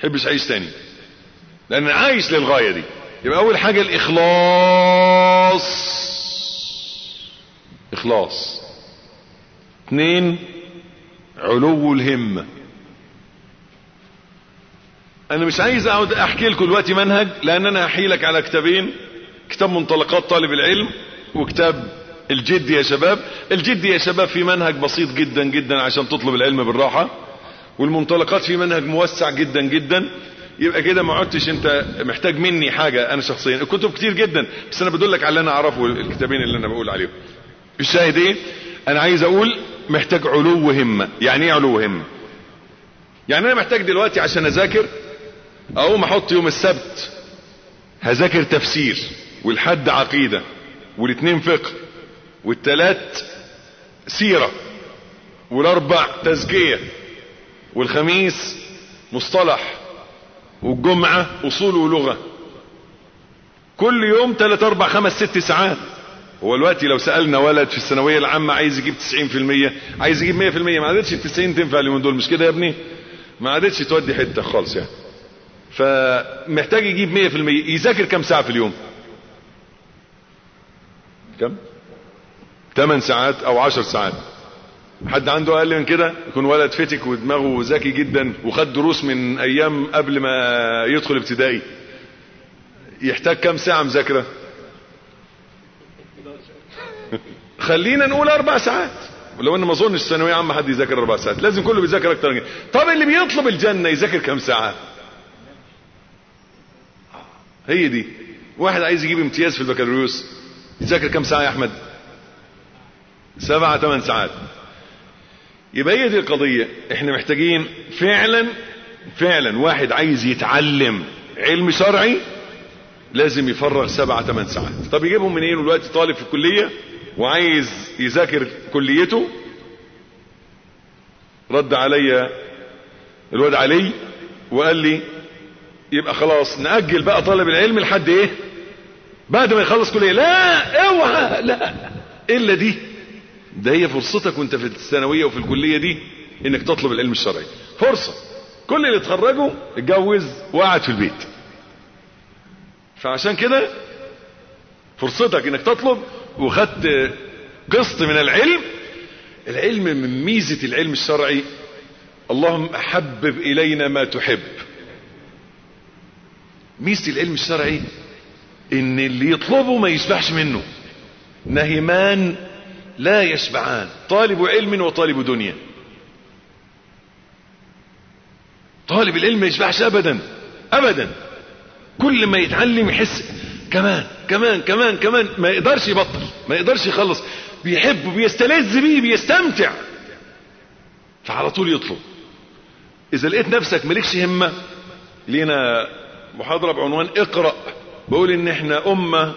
أحبش أعيش تاني. لأن عايش للغاية دي. يبقى أول حاجة الإخلاص. إخلاص. اثنين علو الهمة. أنا مش عايز أقعد أحكي لكم دلوقتي منهج لأن أنا هحكي لك على كتابين. كتاب منطلقات طالب العلم وكتاب الجد يا شباب. الجد يا شباب في منهج بسيط جدا جدا عشان تطلب العلم بالراحة. والمنطلقات في منهج موسع جدا جدا. يبقى كده ما عدتش انت محتاج مني حاجة أنا شخصيا. الكتب كتير جدا بس أنا بدلك على اللي أنا أعرفه الكتابين اللي أنا بقول عليهم. الشاهد إيه؟ أنا عايز أقول محتاج علو همة يعني إيه علو همة يعني أنا محتاج دلوقتي عشان أذاكر أقوم أحط يوم السبت هذاكر تفسير والحد عقيدة والاثنين فقه والتلات سيرة والأربع تزكية والخميس مصطلح والجمعة أصول ولغة. كل يوم تلات أربع خمس ست ساعات. هو الوقت لو سألنا ولد في الثانوية العامة عايز يجيب 90% عايز يجيب 100% ما عادتش ال 90 تنفع اليومين دول مش كده يا ابني؟ ما عادتش تودي حتة خالص يعني. فمحتاج يجيب 100% يذاكر كم ساعة في اليوم؟ كم؟ 8 ساعات أو 10 ساعات. حد عنده أقل من كده؟ يكون ولد فتك ودماغه ذكي جدا وخد دروس من أيام قبل ما يدخل ابتدائي. يحتاج كم ساعة مذاكرة؟ [laughs] خلينا نقول أربع ساعات. ولو إن ما أظنش ثانوية عامة حد يذاكر أربع ساعات. لازم كله بيذاكر أكتر من كده. طب اللي بيطلب الجنة يذاكر كم ساعة؟ هي دي. واحد عايز يجيب امتياز في البكالوريوس يذاكر كم ساعة يا أحمد؟ سبعة ثمان ساعات. يبقى هي دي القضية. إحنا محتاجين فعلا فعلا واحد عايز يتعلم علم شرعي لازم يفرغ سبعة ثمان ساعات. طب يجيبهم منين؟ دلوقتي طالب في الكلية وعايز يذاكر كليته. رد عليا الواد علي وقال لي يبقى خلاص نأجل بقى طالب العلم لحد إيه؟ بعد ما يخلص كلية. لا اوعى لا إلا دي. ده هي فرصتك وانت في الثانوية وفي الكلية دي انك تطلب العلم الشرعي. فرصة. كل اللي اتخرجوا اتجوز وقعد في البيت. فعشان كده فرصتك انك تطلب وخدت قسط من العلم. العلم من ميزة العلم الشرعي اللهم حبب إلينا ما تحب. ميزة العلم الشرعي إن اللي يطلبه ما يشبعش منه. نهمان لا يشبعان طالب علم وطالب دنيا. طالب العلم ما يشبعش ابدا. ابدا. كل ما يتعلم يحس كمان كمان كمان كمان. ما يقدرش يبطل ما يقدرش يخلص. بيحب بيستلذ بيه بيستمتع. فعلى طول يطلب. إذا لقيت نفسك مالكش همة لينا محاضرة بعنوان اقرأ. بقول إن إحنا أمة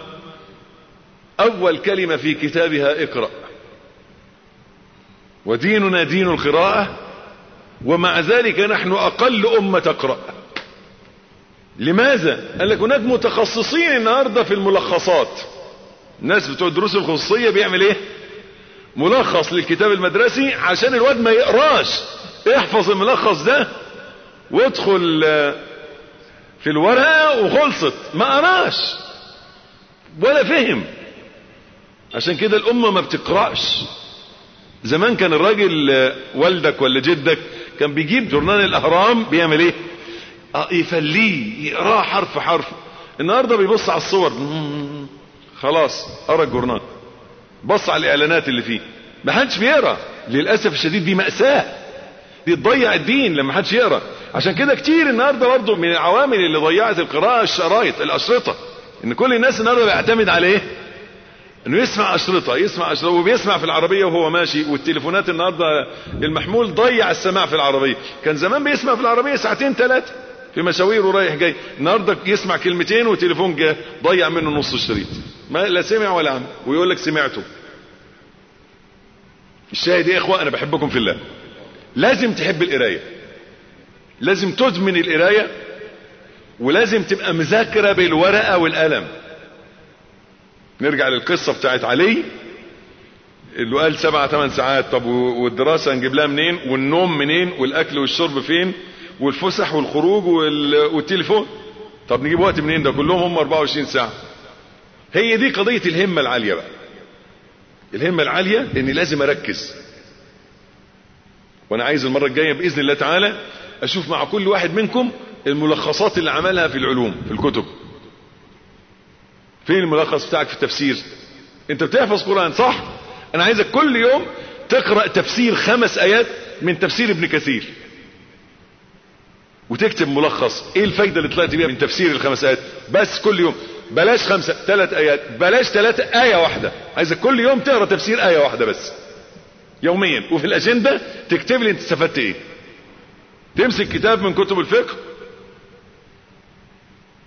أول كلمة في كتابها اقرأ. وديننا دين القراءة ومع ذلك نحن أقل أمة تقرأ. لماذا؟ قال لك هناك متخصصين النهاردة في الملخصات. الناس بتوع الدروس الخصوصية بيعمل إيه؟ ملخص للكتاب المدرسي عشان الواد ما يقراش. احفظ الملخص ده وادخل في الورقة وخلصت. ما قراش. ولا فهم. عشان كده الأمة ما بتقرأش. زمان كان الراجل آه، والدك ولا جدك كان بيجيب جورنال الأهرام بيعمل إيه؟ آه، يفليه يقراه حرف حرف. النهارده بيبص على الصور. خلاص قرأ الجورنال. بص على الإعلانات اللي فيه. ما حدش بيقرأ. للأسف الشديد دي مأساة. دي تضيع الدين لما حدش يقرأ. عشان كده كتير النهارده برضه من العوامل اللي ضيعت القراءة الشرايط الأشرطة. إن كل الناس النهارده بيعتمد على إيه؟ إنه يسمع أشرطة يسمع أشرطة وبيسمع في العربية وهو ماشي والتليفونات النهارده المحمول ضيع السماع في العربية. كان زمان بيسمع في العربية ساعتين ثلاثة في مشاوير ورايح جاي. النهارده يسمع كلمتين وتليفون جه ضيع منه نص الشريط. ما لا سمع ولا عمل. ويقول لك سمعته. الشاهد إيه يا إخوان؟ أنا بحبكم في الله. لازم تحب القراية. لازم تدمن القراية. ولازم تبقى مذاكرة بالورقة والقلم. نرجع للقصة بتاعت علي اللي قال سبعة ثمان ساعات. طب والدراسة نجيب لها منين؟ والنوم منين؟ والأكل والشرب فين؟ والفسح والخروج وال- والتليفون. طب نجيب وقت منين ده؟ كلهم هم 24 ساعة. هي دي قضية الهمة العالية بقى. الهمة العالية إني لازم أركز. وأنا عايز المرة الجاية بإذن الله تعالى أشوف مع كل واحد منكم الملخصات اللي عملها في العلوم في الكتب. فين الملخص بتاعك في التفسير. انت بتحفظ قرآن صح؟ أنا عايزك كل يوم تقرأ تفسير خمس آيات من تفسير ابن كثير. وتكتب ملخص إيه الفايدة اللي طلعت بيها من تفسير الخمس آيات؟ بس كل يوم. بلاش خمسة ثلاث آيات. بلاش ثلاثة آية واحدة. عايزك كل يوم تقرأ تفسير آية واحدة بس. يوميا. وفي الأجندة تكتب لي انت استفدت إيه. تمسك كتاب من كتب الفقه.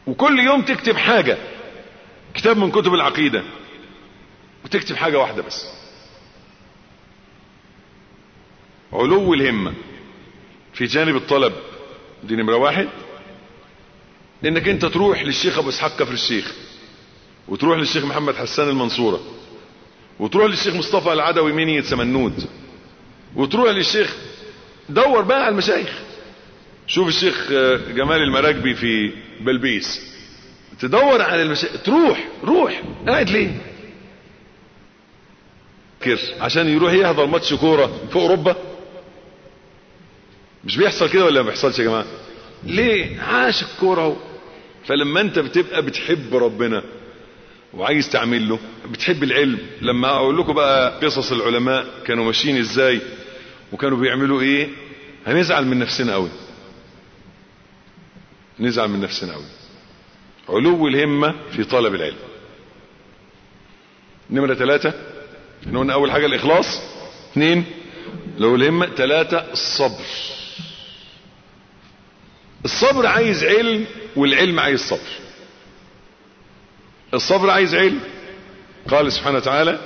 وكل يوم تكتب حاجة. كتاب من كتب العقيدة. وتكتب حاجة واحدة بس. علو الهمة في جانب الطلب. دي نمرة واحد. إنك أنت تروح للشيخ أبو إسحاق كفر الشيخ وتروح للشيخ محمد حسان المنصورة وتروح للشيخ مصطفى العدوي مني سمنود وتروح للشيخ دور بقى على المشايخ. شوف الشيخ آه، جمال المراكبي في بلبيس. تدور على المشايخ تروح روح. قاعد ليه؟ عشان يروح يحضر ماتش كورة في أوروبا؟ مش بيحصل كده ولا ما بيحصلش يا جماعة؟ ليه؟ عاش الكورة فلما أنت بتبقى بتحب ربنا وعايز تعمل له بتحب العلم. لما أقول لكم بقى قصص العلماء كانوا ماشيين إزاي وكانوا بيعملوا إيه هنزعل من نفسنا قوي نزعل من نفسنا قوي علو الهمة في طلب العلم. نمرة ثلاثة إحنا قلنا أول حاجة الإخلاص. اثنين لو الهمة ثلاثة الصبر. الصبر عايز علم والعلم عايز صبر. الصبر عايز علم. قال سبحانه وتعالى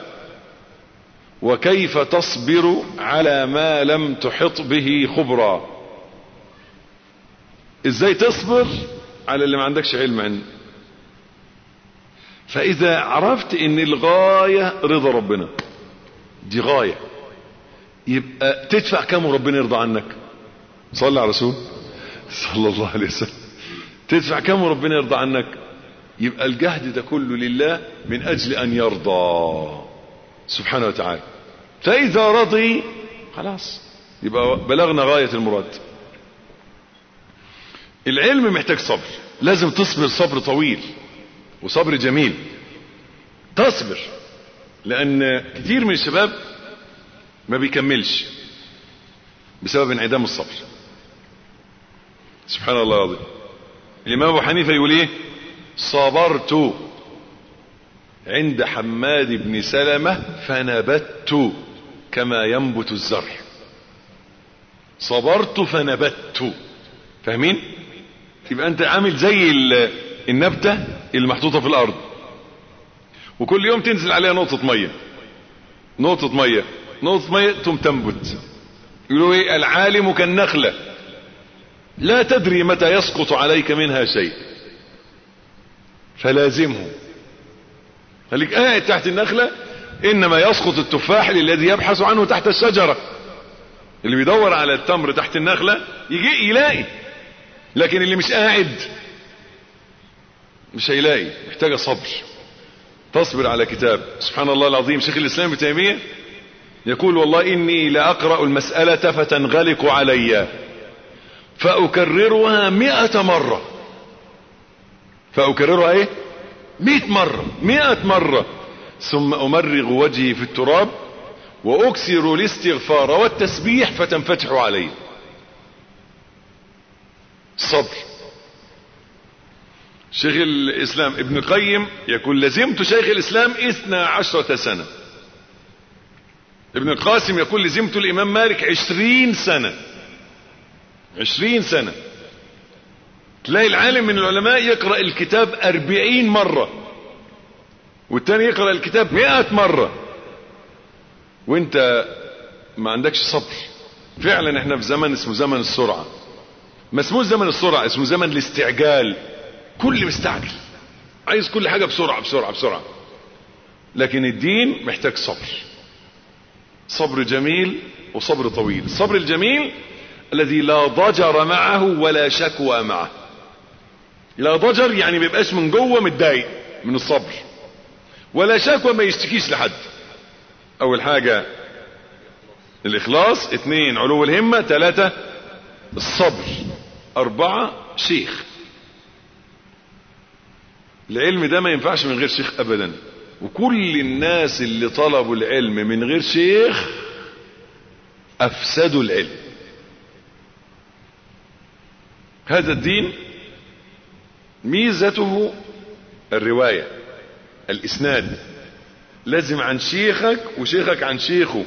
وكيف تصبر على ما لم تحط به خبرا? إزاي تصبر؟ على اللي ما عندكش علم عنه. فإذا عرفت إن الغاية رضا ربنا دي غاية يبقى تدفع كم وربنا يرضى عنك؟ صلى على رسول صلى الله عليه وسلم. تدفع كم وربنا يرضى عنك؟ يبقى الجهد ده كله لله من أجل أن يرضى. سبحانه وتعالى. فإذا رضي خلاص يبقى بلغنا غاية المراد. العلم محتاج صبر. لازم تصبر صبر طويل وصبر جميل. تصبر لأن كتير من الشباب ما بيكملش بسبب انعدام الصبر. سبحان الله العظيم. الإمام أبو حنيفة يقول إيه؟ صبرت عند حماد بن سلمة فنبت كما ينبت الزرع. صبرت فنبت. فاهمين؟ يبقى انت عامل زي ال- النبتة اللي محطوطة في الأرض. وكل يوم تنزل عليها نقطة مية. نقطة مية. نقطة مية ثم تنبت. يقولوا إيه؟ العالم كالنخلة. لا تدري متى يسقط عليك منها شيء. فلازمه. خليك قاعد تحت النخلة. إنما يسقط التفاح الذي يبحث عنه تحت الشجرة. اللي بيدور على التمر تحت النخلة يجي يلاقي. لكن اللي مش قاعد مش هيلاقي محتاجة صبر. تصبر على كتاب. سبحان الله العظيم شيخ الإسلام ابن تيمية يقول والله إني لأقرأ المسألة فتنغلق علي فأكررها مئة مرة. فأكررها إيه؟ مئة مرة مئة مرة. ثم أمرغ وجهي في التراب وأكثر الاستغفار والتسبيح فتنفتح علي. صبر شيخ الإسلام ابن القيم يقول لزمت شيخ الإسلام اثنى عشرة سنة. ابن القاسم يقول لزمت الإمام مالك عشرين سنة. عشرين سنة. تلاقي العالم من العلماء يقرأ الكتاب أربعين مرة والتاني يقرأ الكتاب مئة مرة. وانت ما عندكش صبر فعلا إحنا في زمن اسمه زمن السرعة. ما اسمه زمن السرعة اسمه زمن الاستعجال. كل مستعجل عايز كل حاجة بسرعة بسرعة بسرعة. لكن الدين محتاج صبر. صبر جميل وصبر طويل. الصبر الجميل الذي لا ضجر معه ولا شكوى معه. لا ضجر يعني ما من جوه متضايق من الصبر. ولا شكوى ما يشتكيش لحد. أول حاجة الإخلاص. اثنين علو الهمة. ثلاثة الصبر. أربعة شيخ. العلم ده ما ينفعش من غير شيخ ابدا. وكل الناس اللي طلبوا العلم من غير شيخ أفسدوا العلم. هذا الدين ميزته الرواية الإسناد. لازم عن شيخك وشيخك عن شيخه.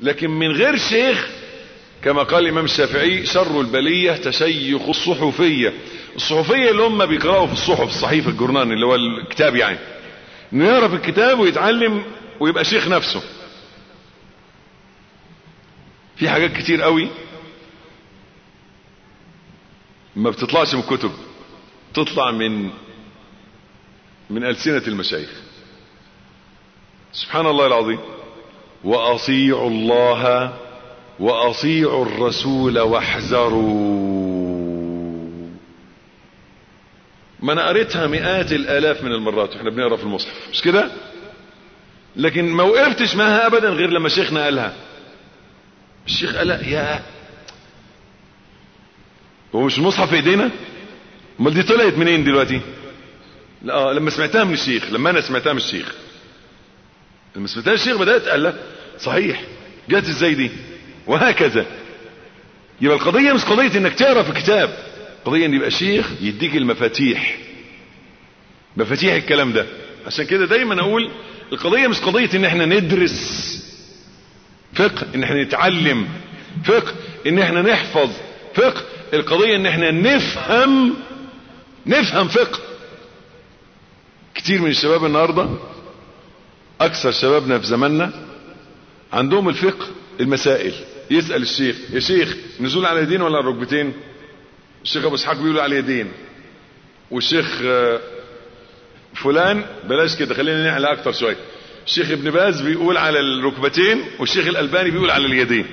لكن من غير شيخ كما قال الإمام الشافعي شر البلية تشيخ الصحفية. الصحفية اللي هم بيقرأوا في الصحف الصحيفة الجرنان اللي هو الكتاب يعني. إنه يقرا في الكتاب ويتعلم ويبقى شيخ نفسه. في حاجات كتير قوي ما بتطلعش من كتب تطلع من من ألسنة المشايخ. سبحان الله العظيم. وأطيعوا الله وأطيعوا الرسول واحذروا. ما أنا قريتها مئات الآلاف من المرات وإحنا بنقرا في المصحف مش كده؟ لكن ما وقفتش معها ابدا غير لما شيخنا قالها. الشيخ قال يا هو مش المصحف في إيدينا؟ أمال دي طلعت منين دلوقتي؟ لا آه لما سمعتها من الشيخ لما أنا سمعتها من الشيخ. لما سمعتها من الشيخ بدأت قال صحيح. جت إزاي دي؟ وهكذا. يبقى القضية مش قضية إنك تقرأ في كتاب. قضية إن يبقى شيخ يديك المفاتيح. مفاتيح الكلام ده. عشان كده دايما أقول القضية مش قضية إن إحنا ندرس فقه إن إحنا نتعلم فقه إن إحنا نحفظ فقه. القضية إن إحنا نفهم نفهم فقه. كتير من الشباب النهارده أكثر شبابنا في زماننا عندهم الفقه المسائل. يسأل الشيخ يا شيخ نزول على اليدين ولا على الركبتين الشيخ أبو إسحاق بيقول على اليدين والشيخ فلان بلاش كده خلينا نعلى أكتر شوية الشيخ ابن باز بيقول على الركبتين والشيخ الألباني بيقول على اليدين.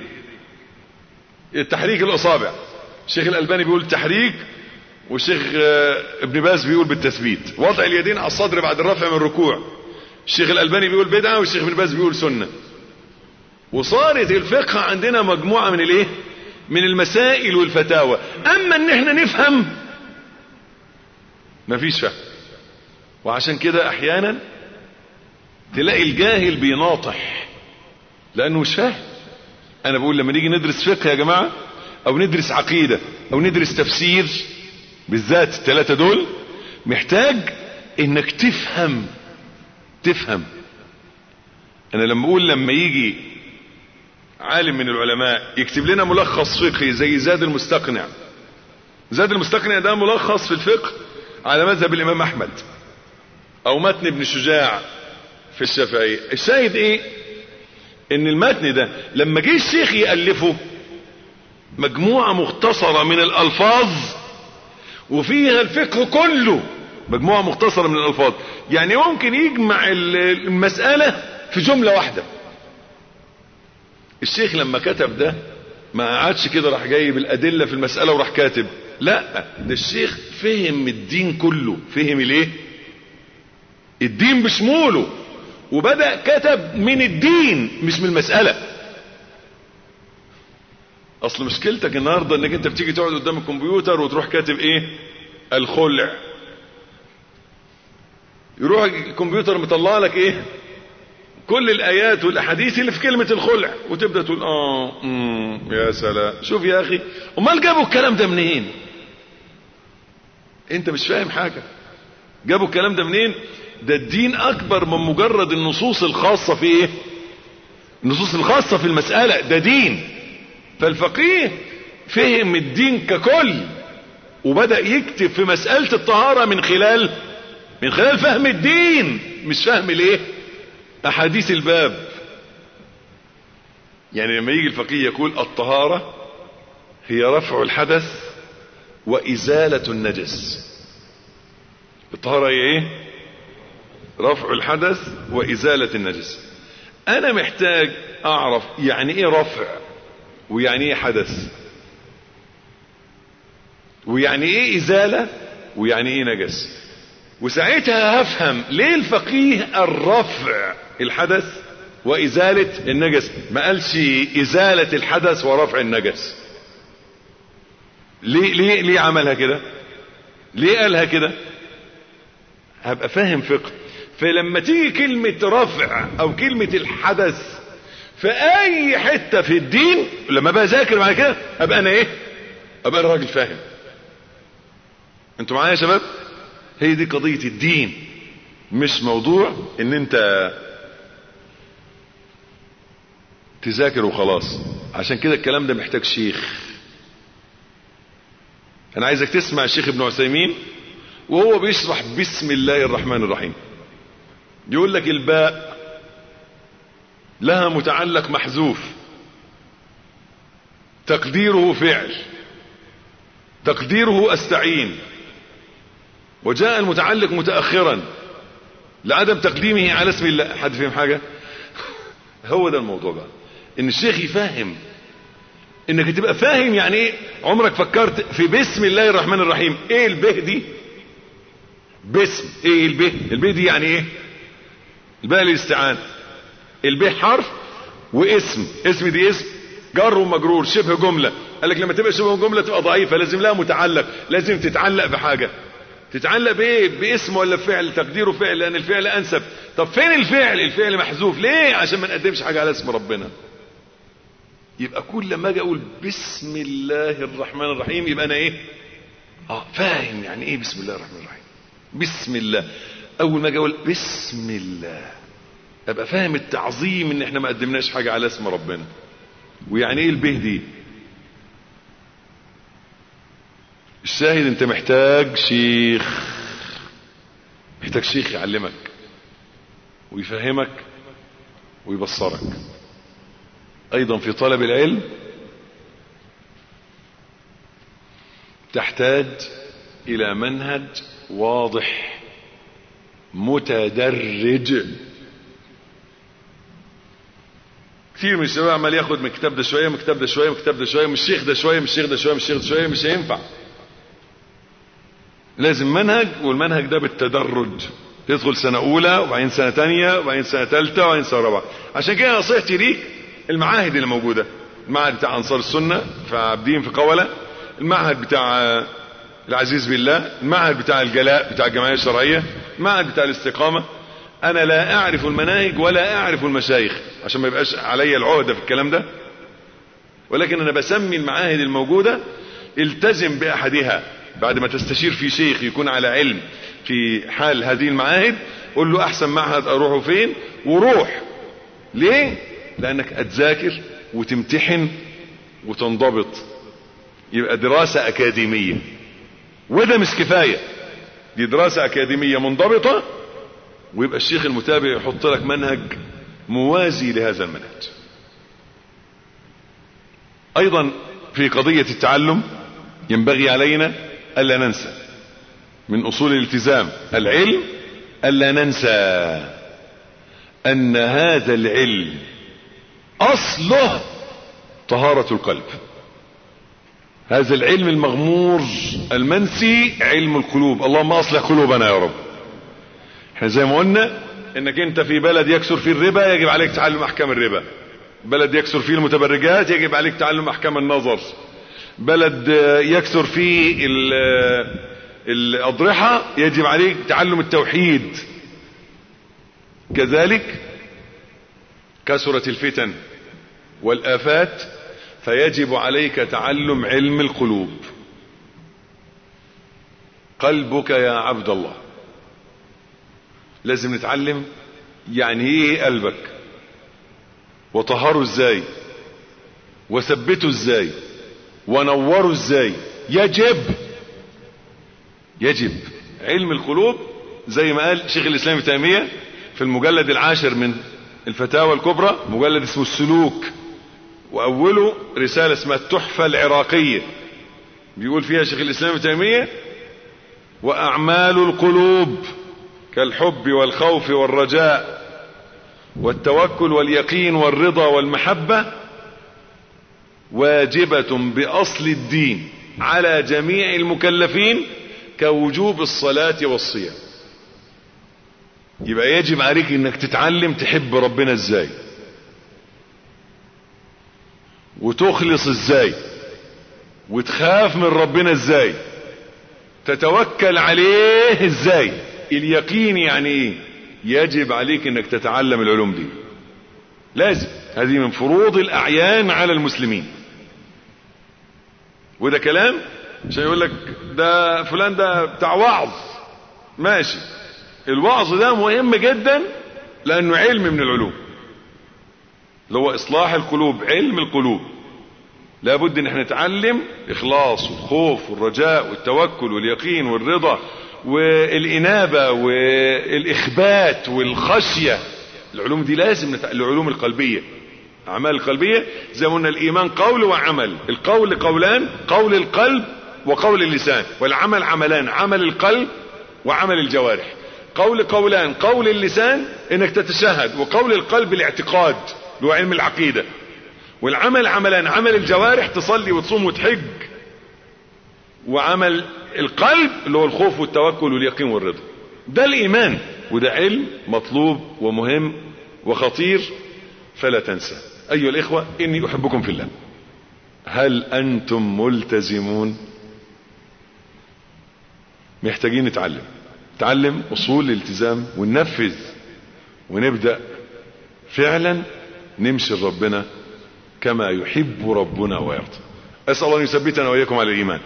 التحريك الأصابع. الشيخ الألباني بيقول تحريك والشيخ ابن باز بيقول بالتثبيت. وضع اليدين على الصدر بعد الرفع من الركوع. الشيخ الألباني بيقول بدعة والشيخ ابن باز بيقول سنة. وصارت الفقه عندنا مجموعة من الايه؟ من المسائل والفتاوى. أما إن إحنا نفهم مفيش فهم. وعشان كده أحيانا تلاقي الجاهل بيناطح لأنه مش فاهم. أنا بقول لما نيجي ندرس فقه يا جماعة أو ندرس عقيدة أو ندرس تفسير بالذات الثلاثة دول محتاج إنك تفهم تفهم. أنا لما أقول لما يجي عالم من العلماء يكتب لنا ملخص فقهي زي زاد المستقنع. زاد المستقنع ده ملخص في الفقه على مذهب الإمام أحمد. أو متن ابن شجاع في الشافعية الشاهد إيه؟ إن المتن ده لما جه الشيخ يألفه مجموعة مختصرة من الألفاظ وفيها الفقه كله مجموعة مختصرة من الألفاظ. يعني ممكن يجمع المسألة في جملة واحدة. الشيخ لما كتب ده ما قعدش كده راح جايب الادلة في المسألة وراح كاتب. لا ده الشيخ فهم الدين كله. فهم الايه الدين بشموله. وبدأ كتب من الدين مش من المسألة. أصل مشكلتك النهاردة إنك أنت بتيجي تقعد قدام الكمبيوتر وتروح كاتب إيه؟ الخلع. يروح الكمبيوتر مطلع لك إيه؟ كل الآيات والأحاديث اللي في كلمة الخلع. وتبدأ تقول مم يا سلام. شوف يا أخي أمال جابوا الكلام ده منين؟ أنت مش فاهم حاجة. جابوا الكلام ده منين؟ ده الدين أكبر من مجرد النصوص الخاصة في إيه؟ النصوص الخاصة في المسألة. ده دين. فالفقيه فهم الدين ككل وبدأ يكتب في مسألة الطهارة من خلال من خلال فهم الدين. مش فهم الايه أحاديث الباب. يعني لما يجي الفقيه يقول الطهارة هي رفع الحدث وإزالة النجس. الطهارة هي إيه؟ رفع الحدث وإزالة النجس. أنا محتاج أعرف يعني إيه رفع ويعني إيه حدث. ويعني إيه إزالة ويعني إيه نجس. وساعتها هفهم ليه الفقيه الرفع الحدث وإزالة النجس. ما قالش إزالة الحدث ورفع النجس. ليه ليه ليه عملها كده؟ ليه قالها كده؟ هبقى فاهم فقه. فلما تيجي كلمة رفع أو كلمة الحدث في أي حتة في الدين لما بذاكر بعد كده أبقى أنا إيه؟ أبقى أنا راجل فاهم. أنتوا معايا يا شباب؟ هي دي قضية الدين مش موضوع إن أنت تذاكر وخلاص. عشان كده الكلام ده محتاج شيخ. أنا عايزك تسمع الشيخ ابن عثيمين وهو بيشرح بسم الله الرحمن الرحيم. يقول لك الباء لها متعلق محذوف. تقديره فعل. تقديره أستعين. وجاء المتعلق متأخرا لعدم تقديمه على اسم الله. حد فهم حاجة؟ [laughs] هو ده الموضوع بقى. إن الشيخ يفهم. إنك تبقى فاهم يعني إيه؟ عمرك فكرت في بسم الله الرحمن الرحيم. إيه البه دي؟ باسم إيه البه البه دي يعني إيه؟ الباء للاستعانة. البه حرف واسم. اسم دي اسم. جر ومجرور. شبه جملة. قال لك لما تبقى شبه جملة تبقى ضعيفة. لازم لها متعلق. لازم تتعلق بحاجة. تتعلق بإيه؟ باسم ولا فعل تقديره فعل لأن الفعل أنسب. طب فين الفعل؟ الفعل محذوف. ليه؟ عشان ما نقدمش حاجة على اسم ربنا. يبقى كل ما أجي أقول بسم الله الرحمن الرحيم يبقى أنا إيه؟ آه فاهم يعني إيه بسم الله الرحمن الرحيم؟ بسم الله. أول ما أجي أقول بسم الله أبقى فاهم التعظيم إن إحنا ما قدمناش حاجة على اسم ربنا. ويعني إيه البه دي؟ الشاهد أنت محتاج شيخ. محتاج شيخ يعلمك ويفهمك ويبصرك. أيضا في طلب العلم تحتاج إلى منهج واضح متدرج. كثير من الشباب عمال ياخد من الكتاب ده شوية من الكتاب ده شوية من الكتاب ده شوية من الشيخ ده شوية من الشيخ ده شوية من الشيخ ده شوية مش هينفع. لازم منهج والمنهج ده بالتدرج. تدخل سنة أولى وبعدين سنة تانية وبعدين سنة تالتة وبعدين سنة رابعة. عشان كده نصيحتي ليك المعاهد اللي موجودة. المعهد بتاع أنصار السنة في عابدين في قولة. المعهد بتاع العزيز بالله. المعهد بتاع الجلاء بتاع الجمعية الشرعية. المعهد بتاع الاستقامة. أنا لا أعرف المناهج ولا أعرف المشايخ. عشان ما يبقاش عليا العهدة في الكلام ده. ولكن أنا بسمي المعاهد الموجودة التزم بأحدها. بعد ما تستشير في شيخ يكون على علم في حال هذه المعاهد قول له أحسن معهد أروحه فين؟ وروح. ليه؟ لأنك هتذاكر وتمتحن وتنضبط. يبقى دراسة أكاديمية. وده مش كفاية. دي دراسة أكاديمية منضبطة ويبقى الشيخ المتابع يحط لك منهج موازي لهذا المنهج. أيضا في قضية التعلم ينبغي علينا ألا ننسى. من أصول الالتزام العلم ألا ننسى أن هذا العلم أصله طهارة القلب. هذا العلم المغمور المنسي علم القلوب. اللهم أصلح قلوبنا يا رب. إحنا زي ما قلنا إنك أنت في بلد يكثر فيه الربا يجب عليك تعلم أحكام الربا. بلد يكثر فيه المتبرجات يجب عليك تعلم أحكام النظر. بلد يكثر فيه الأضرحة يجب عليك تعلم التوحيد. كذلك كثرت الفتن والآفات فيجب عليك تعلم علم القلوب. قلبك يا عبد الله. لازم نتعلم يعني إيه قلبك؟ وطهره إزاي؟ وثبته إزاي؟ ونوره إزاي؟ يجب. يجب. علم القلوب زي ما قال شيخ الإسلام تيمية في المجلد العاشر من الفتاوى الكبرى مجلد اسمه السلوك وأوله رسالة اسمها التحفة العراقية. بيقول فيها شيخ الإسلام ابن تيمية وأعمال القلوب كالحب والخوف والرجاء والتوكل واليقين والرضا والمحبة واجبة بأصل الدين على جميع المكلفين كوجوب الصلاة والصيام. يبقى يجب عليك إنك تتعلم تحب ربنا إزاي. وتخلص إزاي. وتخاف من ربنا إزاي. تتوكل عليه إزاي. اليقين يعني إيه؟ يجب عليك إنك تتعلم العلوم دي. لازم. هذه من فروض الأعيان على المسلمين. وده كلام؟ عشان يقول لك ده فلان ده بتاع وعظ. ماشي. الوعظ ده مهم جدا لأنه علم من العلوم. اللي هو إصلاح القلوب علم القلوب. لابد إن إحنا نتعلم اخلاص والخوف والرجاء والتوكل واليقين والرضا والإنابة والإخبات والخشية. العلوم دي لازم نتع... العلوم القلبية. أعمال القلبية زي ما قلنا الإيمان قول وعمل. القول قولان قول القلب وقول اللسان. والعمل عملان عمل القلب وعمل الجوارح. قول قولان قول اللسان إنك تتشهد وقول القلب الاعتقاد اللي هو علم العقيدة. والعمل عملان عمل الجوارح تصلي وتصوم وتحج وعمل القلب اللي هو الخوف والتوكل واليقين والرضا. ده الإيمان وده علم مطلوب ومهم وخطير فلا تنسى. أيها الإخوة إني أحبكم في الله. هل أنتم ملتزمون؟ محتاجين نتعلم. نتعلم أصول الالتزام وننفذ ونبدأ. فعلا نمشي ربنا كما يحب ربنا ويرضى. أسأل الله أن يثبتنا وإياكم على الإيمان.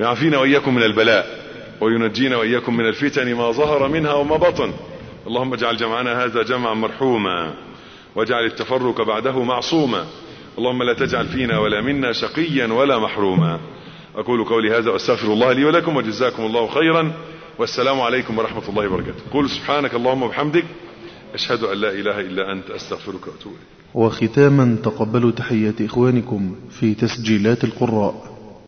ويعافينا وإياكم من البلاء وينجينا وإياكم من الفتن ما ظهر منها وما بطن. اللهم اجعل جمعنا هذا جمعا مرحوما واجعل التفرق بعده معصوما. اللهم لا تجعل فينا ولا منا شقيا ولا محروما. أقول قولي هذا وأستغفر الله لي ولكم وجزاكم الله خيرا. والسلام عليكم ورحمة الله وبركاته. قول سبحانك اللهم وبحمدك أشهد أن لا إله إلا أنت أستغفرك وأتوب إليك. وختاما تقبلوا تحيات إخوانكم في تسجيلات القراء.